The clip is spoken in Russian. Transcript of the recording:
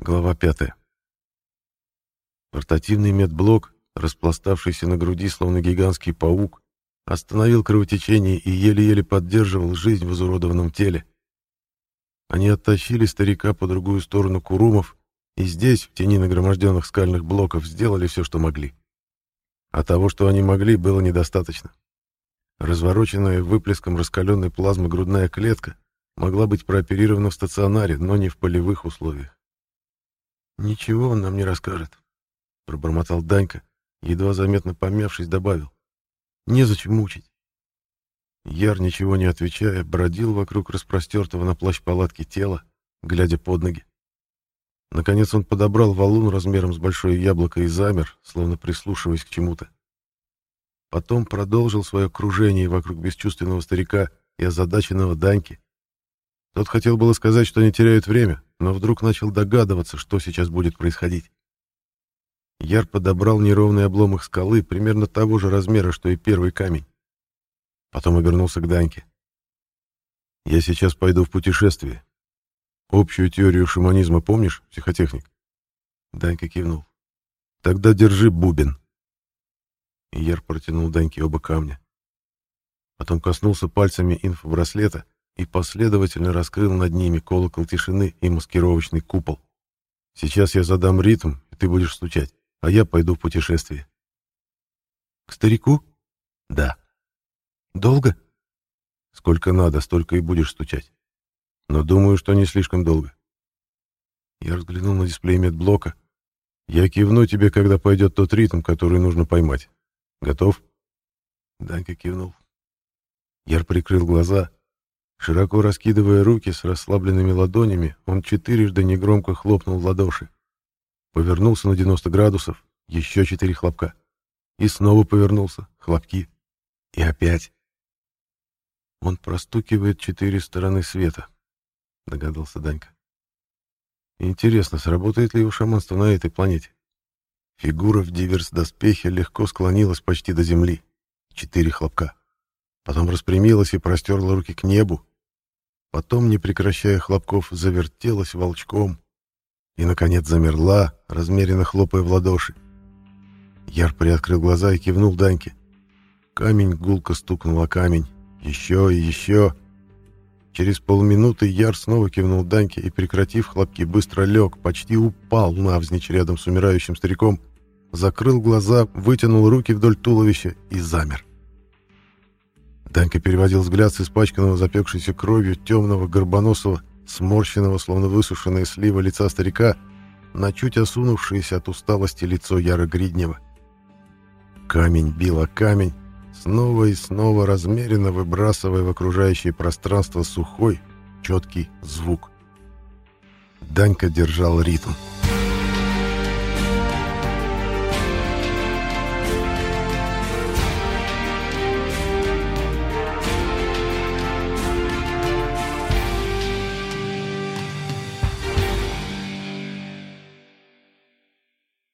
Глава 5. Портативный медблок, распластавшийся на груди, словно гигантский паук, остановил кровотечение и еле-еле поддерживал жизнь в изуродованном теле. Они оттащили старика по другую сторону Курумов и здесь, в тени нагроможденных скальных блоков, сделали все, что могли. А того, что они могли, было недостаточно. Развороченная выплеском раскаленной плазмы грудная клетка могла быть прооперирована в стационаре, но не в полевых условиях. «Ничего он нам не расскажет», — пробормотал Данька, едва заметно помявшись, добавил. «Незачем мучить». Яр, ничего не отвечая, бродил вокруг распростертого на плащ палатки тела, глядя под ноги. Наконец он подобрал валун размером с большое яблоко и замер, словно прислушиваясь к чему-то. Потом продолжил свое кружение вокруг бесчувственного старика и озадаченного Даньки. Тот хотел было сказать, что не теряют время, но вдруг начал догадываться, что сейчас будет происходить. Яр подобрал неровный обломок скалы примерно того же размера, что и первый камень. Потом обернулся к Даньке. «Я сейчас пойду в путешествие. Общую теорию шаманизма помнишь, психотехник?» Данька кивнул. «Тогда держи бубен». Яр протянул Даньке оба камня. Потом коснулся пальцами инфобраслета и последовательно раскрыл над ними колокол тишины и маскировочный купол. Сейчас я задам ритм, и ты будешь стучать, а я пойду в путешествие. К старику? Да. Долго? Сколько надо, столько и будешь стучать. Но думаю, что не слишком долго. Я взглянул на дисплей медблока. Я кивну тебе, когда пойдет тот ритм, который нужно поймать. Готов? Данька кивнул. Яр прикрыл глаза Широко раскидывая руки с расслабленными ладонями, он четырежды негромко хлопнул в ладоши. Повернулся на 90 градусов, еще четыре хлопка. И снова повернулся, хлопки. И опять. Он простукивает четыре стороны света, догадался Данька. Интересно, сработает ли его шаманство на этой планете? Фигура в диверс-доспехе легко склонилась почти до земли. Четыре хлопка. Потом распрямилась и простерла руки к небу, Потом, не прекращая хлопков, завертелась волчком и, наконец, замерла, размеренно хлопая в ладоши. Яр приоткрыл глаза и кивнул Даньке. Камень гулко стукнул о камень. Еще и еще. Через полминуты Яр снова кивнул Даньке и, прекратив хлопки, быстро лег, почти упал навзничь рядом с умирающим стариком, закрыл глаза, вытянул руки вдоль туловища и замер. Данька переводил взгляд с испачканного запекшейся кровью темного горбоносого, сморщенного, словно высушенная слива лица старика, на чуть осунувшееся от усталости лицо Яра Гриднева. Камень бил о камень, снова и снова размеренно выбрасывая в окружающее пространство сухой, четкий звук. Данька держал ритм.